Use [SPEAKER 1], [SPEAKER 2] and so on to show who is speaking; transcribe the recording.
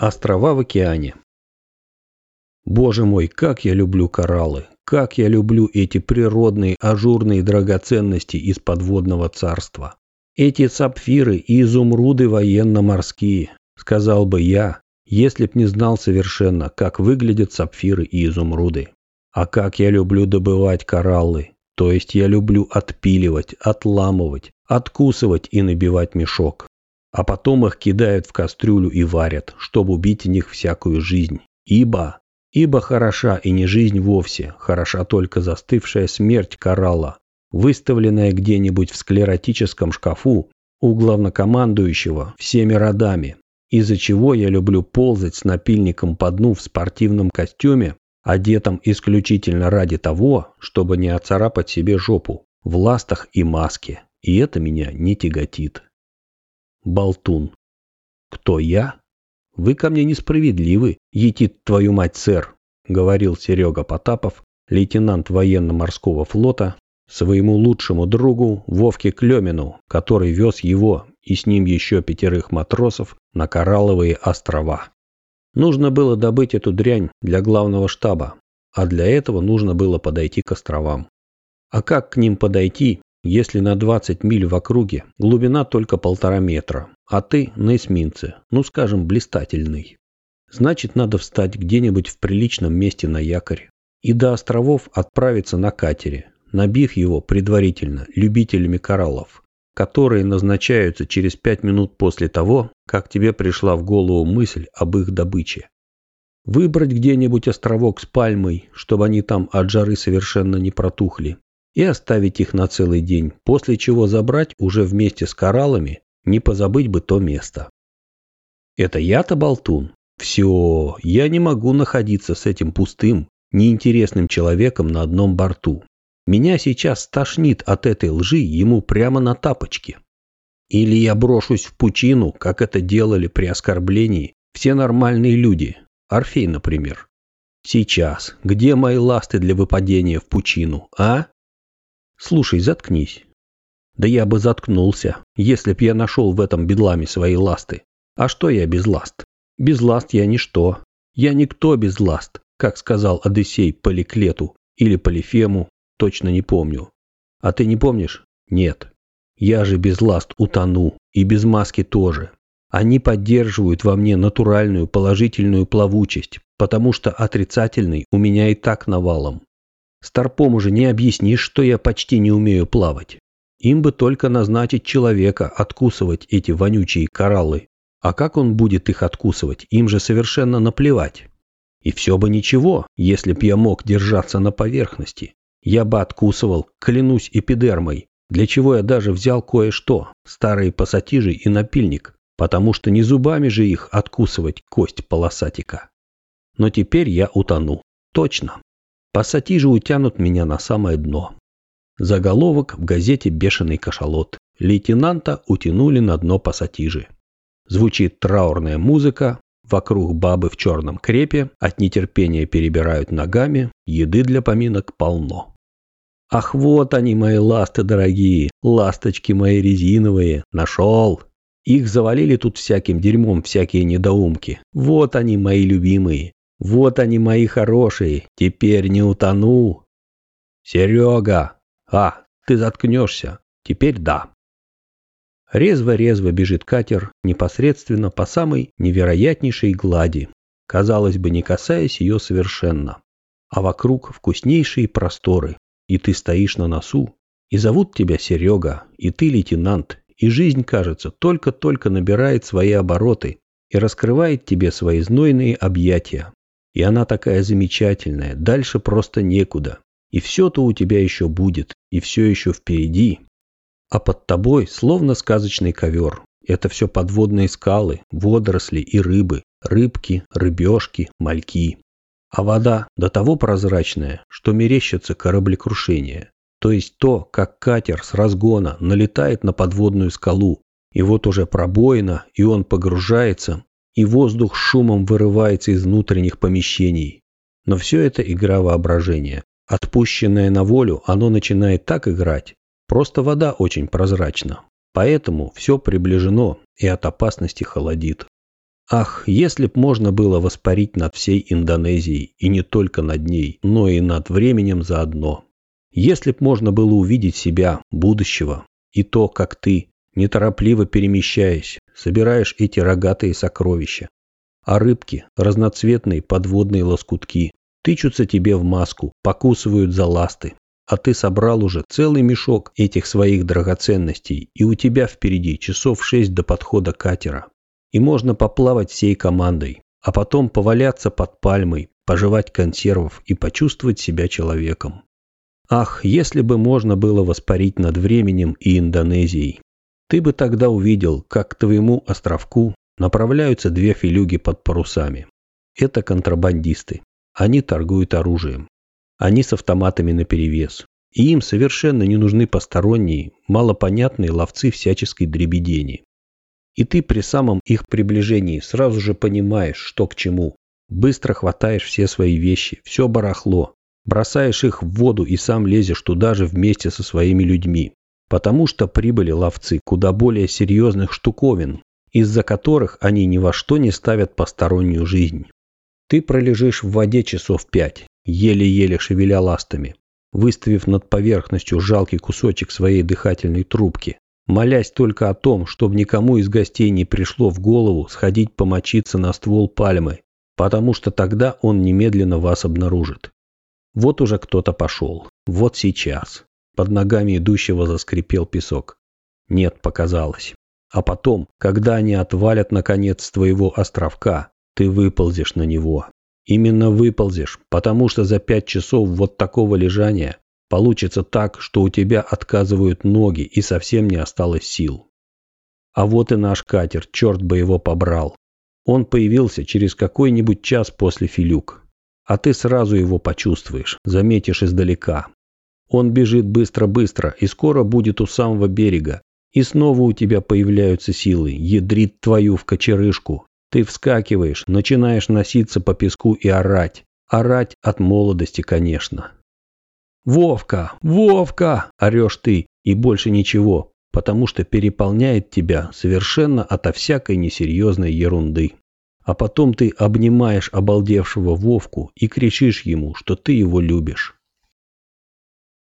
[SPEAKER 1] Острова в океане. Боже мой, как я люблю кораллы, как я люблю эти природные ажурные драгоценности из подводного царства. Эти сапфиры и изумруды военно-морские, сказал бы я, если б не знал совершенно, как выглядят сапфиры и изумруды. А как я люблю добывать кораллы, то есть я люблю отпиливать, отламывать, откусывать и набивать мешок а потом их кидают в кастрюлю и варят, чтобы убить в них всякую жизнь. Ибо, ибо хороша и не жизнь вовсе, хороша только застывшая смерть коралла, выставленная где-нибудь в склеротическом шкафу у главнокомандующего всеми родами, из-за чего я люблю ползать с напильником по дну в спортивном костюме, одетом исключительно ради того, чтобы не оцарапать себе жопу, в ластах и маске, и это меня не тяготит болтун. Кто я? Вы ко мне несправедливы, етит твою мать, сэр, говорил Серега Потапов, лейтенант военно-морского флота, своему лучшему другу Вовке Клемину, который вез его и с ним еще пятерых матросов на Коралловые острова. Нужно было добыть эту дрянь для главного штаба, а для этого нужно было подойти к островам. А как к ним подойти, если на 20 миль в округе глубина только полтора метра, а ты на эсминце, ну скажем, блистательный. Значит, надо встать где-нибудь в приличном месте на якорь и до островов отправиться на катере, набив его предварительно любителями кораллов, которые назначаются через пять минут после того, как тебе пришла в голову мысль об их добыче. Выбрать где-нибудь островок с пальмой, чтобы они там от жары совершенно не протухли, и оставить их на целый день, после чего забрать уже вместе с кораллами, не позабыть бы то место. Это я-то болтун? Все, я не могу находиться с этим пустым, неинтересным человеком на одном борту. Меня сейчас стошнит от этой лжи ему прямо на тапочке. Или я брошусь в пучину, как это делали при оскорблении все нормальные люди, Орфей, например. Сейчас, где мои ласты для выпадения в пучину, а? Слушай, заткнись. Да я бы заткнулся, если б я нашел в этом бедламе свои ласты. А что я без ласт? Без ласт я ничто. Я никто без ласт, как сказал Одиссей Поликлету или Полифему, точно не помню. А ты не помнишь? Нет. Я же без ласт утону, и без маски тоже. Они поддерживают во мне натуральную положительную плавучесть, потому что отрицательный у меня и так навалом. Старпом уже не объяснишь, что я почти не умею плавать. Им бы только назначить человека откусывать эти вонючие кораллы. А как он будет их откусывать, им же совершенно наплевать. И все бы ничего, если б я мог держаться на поверхности. Я бы откусывал, клянусь эпидермой, для чего я даже взял кое-что, старые пассатижи и напильник, потому что не зубами же их откусывать кость полосатика. Но теперь я утону. Точно. Пассатижи утянут меня на самое дно. Заголовок в газете «Бешеный кашалот». Лейтенанта утянули на дно пассатижи. Звучит траурная музыка, вокруг бабы в черном крепе, от нетерпения перебирают ногами, еды для поминок полно. Ах, вот они, мои ласты дорогие, ласточки мои резиновые, нашел. Их завалили тут всяким дерьмом всякие недоумки. Вот они, мои любимые. Вот они мои хорошие, теперь не утону. Серега! А, ты заткнешься. Теперь да. Резво-резво бежит катер непосредственно по самой невероятнейшей глади, казалось бы, не касаясь ее совершенно. А вокруг вкуснейшие просторы, и ты стоишь на носу, и зовут тебя Серега, и ты лейтенант, и жизнь, кажется, только-только набирает свои обороты и раскрывает тебе свои знойные объятия, и она такая замечательная, дальше просто некуда. И все-то у тебя еще будет, и все еще впереди. А под тобой словно сказочный ковер. Это все подводные скалы, водоросли и рыбы, рыбки, рыбешки, мальки. А вода до того прозрачная, что мерещится кораблекрушение. То есть то, как катер с разгона налетает на подводную скалу, и вот уже пробоина, и он погружается, и воздух шумом вырывается из внутренних помещений. Но все это игра воображения. Отпущенное на волю, оно начинает так играть. Просто вода очень прозрачна. Поэтому все приближено и от опасности холодит. Ах, если б можно было воспарить над всей Индонезией, и не только над ней, но и над временем заодно. Если б можно было увидеть себя, будущего, и то, как ты, неторопливо перемещаясь, собираешь эти рогатые сокровища. А рыбки, разноцветные подводные лоскутки, тычутся тебе в маску, покусывают за ласты. А ты собрал уже целый мешок этих своих драгоценностей, и у тебя впереди часов шесть до подхода катера. И можно поплавать всей командой, а потом поваляться под пальмой, пожевать консервов и почувствовать себя человеком. Ах, если бы можно было воспарить над временем и Индонезией. Ты бы тогда увидел, как к твоему островку направляются две филюги под парусами. Это контрабандисты. Они торгуют оружием. Они с автоматами наперевес. И им совершенно не нужны посторонние, малопонятные ловцы всяческой дребедени. И ты при самом их приближении сразу же понимаешь, что к чему. Быстро хватаешь все свои вещи, все барахло, бросаешь их в воду и сам лезешь туда же вместе со своими людьми. Потому что прибыли ловцы куда более серьезных штуковин, из-за которых они ни во что не ставят постороннюю жизнь. Ты пролежишь в воде часов пять, еле-еле шевеля ластами, выставив над поверхностью жалкий кусочек своей дыхательной трубки, молясь только о том, чтобы никому из гостей не пришло в голову сходить помочиться на ствол пальмы, потому что тогда он немедленно вас обнаружит. Вот уже кто-то пошел. Вот сейчас. Под ногами идущего заскрипел песок. Нет, показалось. А потом, когда они отвалят наконец твоего островка, ты выползешь на него. Именно выползешь, потому что за пять часов вот такого лежания получится так, что у тебя отказывают ноги и совсем не осталось сил. А вот и наш катер, черт бы его побрал. Он появился через какой-нибудь час после филюк. А ты сразу его почувствуешь, заметишь издалека. Он бежит быстро-быстро и скоро будет у самого берега. И снова у тебя появляются силы, ядрит твою в кочерышку. Ты вскакиваешь, начинаешь носиться по песку и орать. Орать от молодости, конечно. «Вовка! Вовка!» – орешь ты, и больше ничего, потому что переполняет тебя совершенно ото всякой несерьезной ерунды. А потом ты обнимаешь обалдевшего Вовку и кричишь ему, что ты его любишь.